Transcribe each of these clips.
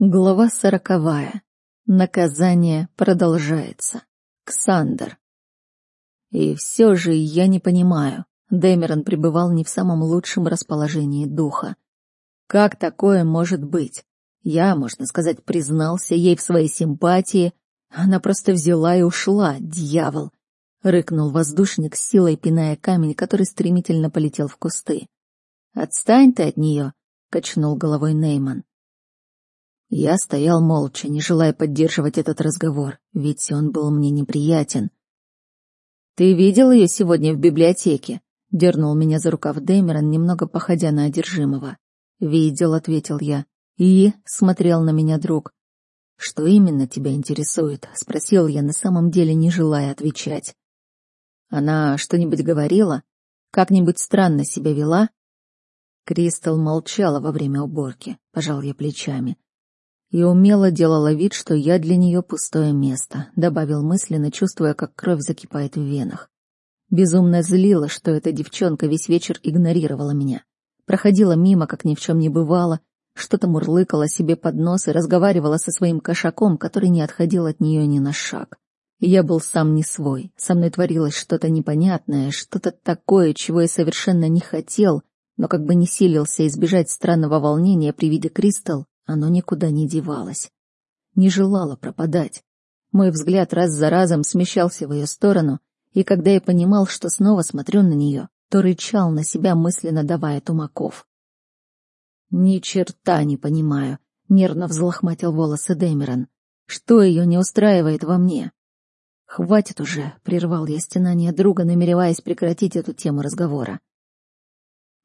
Глава сороковая. Наказание продолжается. Ксандер. И все же я не понимаю. Дэмерон пребывал не в самом лучшем расположении духа. Как такое может быть? Я, можно сказать, признался ей в своей симпатии. Она просто взяла и ушла, дьявол. Рыкнул воздушник, силой пиная камень, который стремительно полетел в кусты. «Отстань ты от нее!» — качнул головой Нейман. Я стоял молча, не желая поддерживать этот разговор, ведь он был мне неприятен. «Ты видел ее сегодня в библиотеке?» — дернул меня за рукав Дэмерон, немного походя на одержимого. «Видел», — ответил я. «И?» — смотрел на меня друг. «Что именно тебя интересует?» — спросил я, на самом деле не желая отвечать. «Она что-нибудь говорила? Как-нибудь странно себя вела?» Кристал молчала во время уборки, пожал я плечами и умело делала вид, что я для нее пустое место, добавил мысленно, чувствуя, как кровь закипает в венах. Безумно злила, что эта девчонка весь вечер игнорировала меня. Проходила мимо, как ни в чем не бывало, что-то мурлыкала себе под нос и разговаривала со своим кошаком, который не отходил от нее ни на шаг. Я был сам не свой, со мной творилось что-то непонятное, что-то такое, чего я совершенно не хотел, но как бы не силился избежать странного волнения при виде Кристал, оно никуда не девалось. Не желало пропадать. Мой взгляд раз за разом смещался в ее сторону, и когда я понимал, что снова смотрю на нее, то рычал на себя, мысленно давая тумаков. «Ни черта не понимаю», — нервно взлохматил волосы Дэмерон. «Что ее не устраивает во мне?» «Хватит уже», — прервал я стенание друга, намереваясь прекратить эту тему разговора.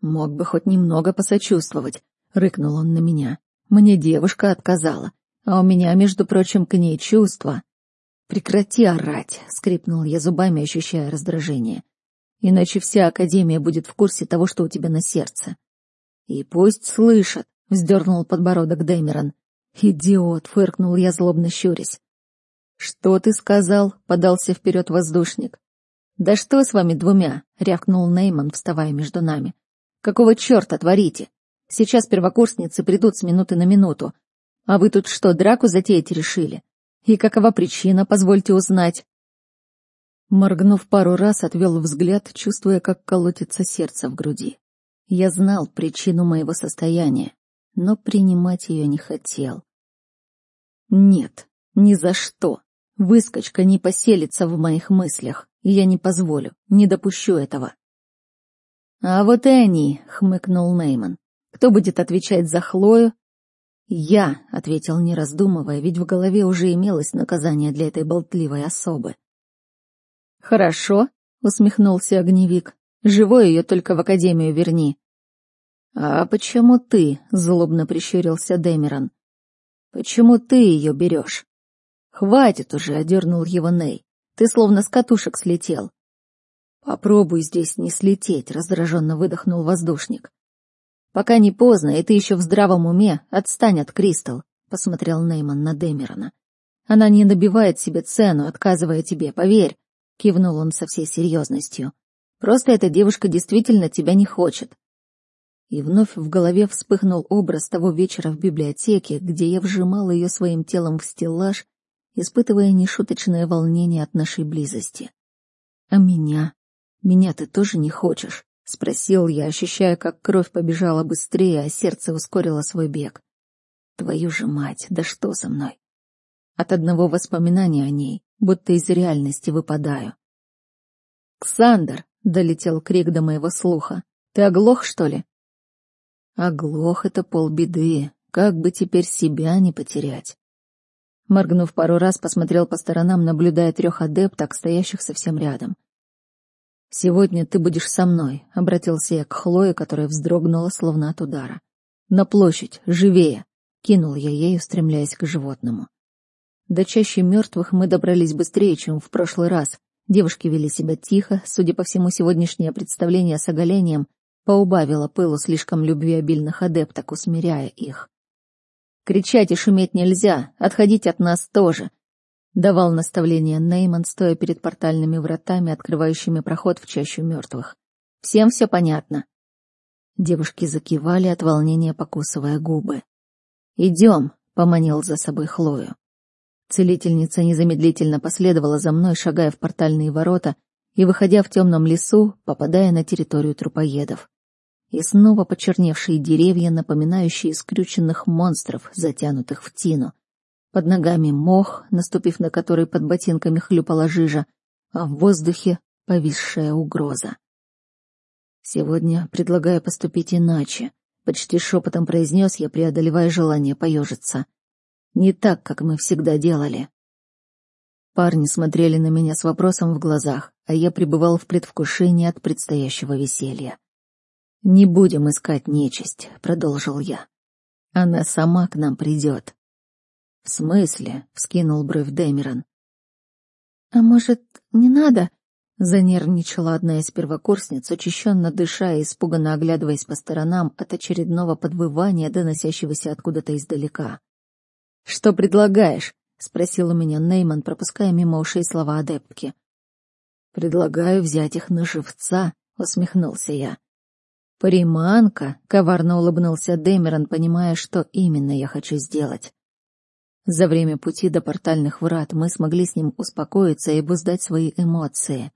«Мог бы хоть немного посочувствовать», — рыкнул он на меня. Мне девушка отказала, а у меня, между прочим, к ней чувства. Прекрати орать, скрипнул я зубами, ощущая раздражение. Иначе вся академия будет в курсе того, что у тебя на сердце. И пусть слышат, вздернул подбородок Дэмерон. Идиот, фыркнул я, злобно щурясь. Что ты сказал? подался вперед воздушник. Да что с вами двумя? рявкнул Нейман, вставая между нами. Какого черта творите? Сейчас первокурсницы придут с минуты на минуту. А вы тут что, драку затеять решили? И какова причина, позвольте узнать?» Моргнув пару раз, отвел взгляд, чувствуя, как колотится сердце в груди. Я знал причину моего состояния, но принимать ее не хотел. Нет, ни за что. Выскочка не поселится в моих мыслях, и я не позволю, не допущу этого. — А вот и они, — хмыкнул Нейман. Кто будет отвечать за Хлою? Я, ответил не раздумывая, ведь в голове уже имелось наказание для этой болтливой особы. Хорошо, усмехнулся огневик. Живой ее только в академию верни. А почему ты? злобно прищурился Демерон. Почему ты ее берешь? Хватит уже, одернул его Ней. Ты словно с катушек слетел. Попробуй здесь не слететь, раздраженно выдохнул воздушник. Пока не поздно, и ты еще в здравом уме, отстань от Кристал, посмотрел Нейман на Демерона. Она не добивает себе цену, отказывая тебе, поверь, кивнул он со всей серьезностью. Просто эта девушка действительно тебя не хочет. И вновь в голове вспыхнул образ того вечера в библиотеке, где я вжимал ее своим телом в стеллаж, испытывая нешуточное волнение от нашей близости. А меня? Меня ты тоже не хочешь? — спросил я, ощущая, как кровь побежала быстрее, а сердце ускорило свой бег. «Твою же мать, да что со мной?» От одного воспоминания о ней, будто из реальности выпадаю. «Ксандр!» — долетел крик до моего слуха. «Ты оглох, что ли?» «Оглох — это полбеды. Как бы теперь себя не потерять?» Моргнув пару раз, посмотрел по сторонам, наблюдая трех адепток, стоящих совсем рядом — «Сегодня ты будешь со мной», — обратился я к Хлое, которая вздрогнула, словно от удара. «На площадь, живее!» — кинул я ей, устремляясь к животному. До чаще мертвых мы добрались быстрее, чем в прошлый раз. Девушки вели себя тихо, судя по всему, сегодняшнее представление с оголением поубавило пылу слишком любвеобильных адепток, усмиряя их. «Кричать и шуметь нельзя, отходить от нас тоже», давал наставление Нейман, стоя перед портальными вратами, открывающими проход в чащу мертвых. Всем все понятно. Девушки закивали от волнения, покусывая губы. «Идем», — поманил за собой Хлою. Целительница незамедлительно последовала за мной, шагая в портальные ворота и, выходя в темном лесу, попадая на территорию трупоедов. И снова почерневшие деревья, напоминающие скрюченных монстров, затянутых в тину. Под ногами мох, наступив на который под ботинками хлюпала жижа, а в воздухе повисшая угроза. «Сегодня предлагаю поступить иначе», — почти шепотом произнес я, преодолевая желание поежиться. Не так, как мы всегда делали. Парни смотрели на меня с вопросом в глазах, а я пребывал в предвкушении от предстоящего веселья. «Не будем искать нечисть», — продолжил я. «Она сама к нам придет». «В смысле?» — вскинул бровь Дэмерон. «А может, не надо?» — занервничала одна из первокурсниц, учащенно дыша и испуганно оглядываясь по сторонам от очередного подвывания, доносящегося откуда-то издалека. «Что предлагаешь?» — спросил у меня Нейман, пропуская мимо ушей слова адептки. «Предлагаю взять их на живца», — усмехнулся я. «Приманка», — коварно улыбнулся Дэмерон, понимая, что именно я хочу сделать. За время пути до портальных врат мы смогли с ним успокоиться и обуздать свои эмоции.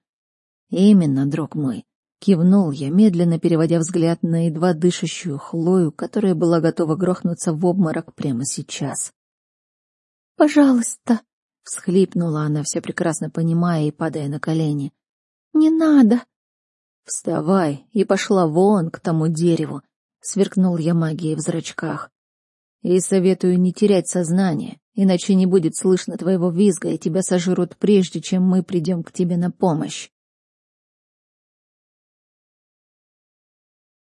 «Именно, друг мой», — кивнул я, медленно переводя взгляд на едва дышащую Хлою, которая была готова грохнуться в обморок прямо сейчас. «Пожалуйста», — всхлипнула она, все прекрасно понимая и падая на колени. «Не надо». «Вставай!» и пошла вон к тому дереву, — сверкнул я магией в зрачках. «И советую не терять сознание, иначе не будет слышно твоего визга, и тебя сожрут прежде, чем мы придем к тебе на помощь».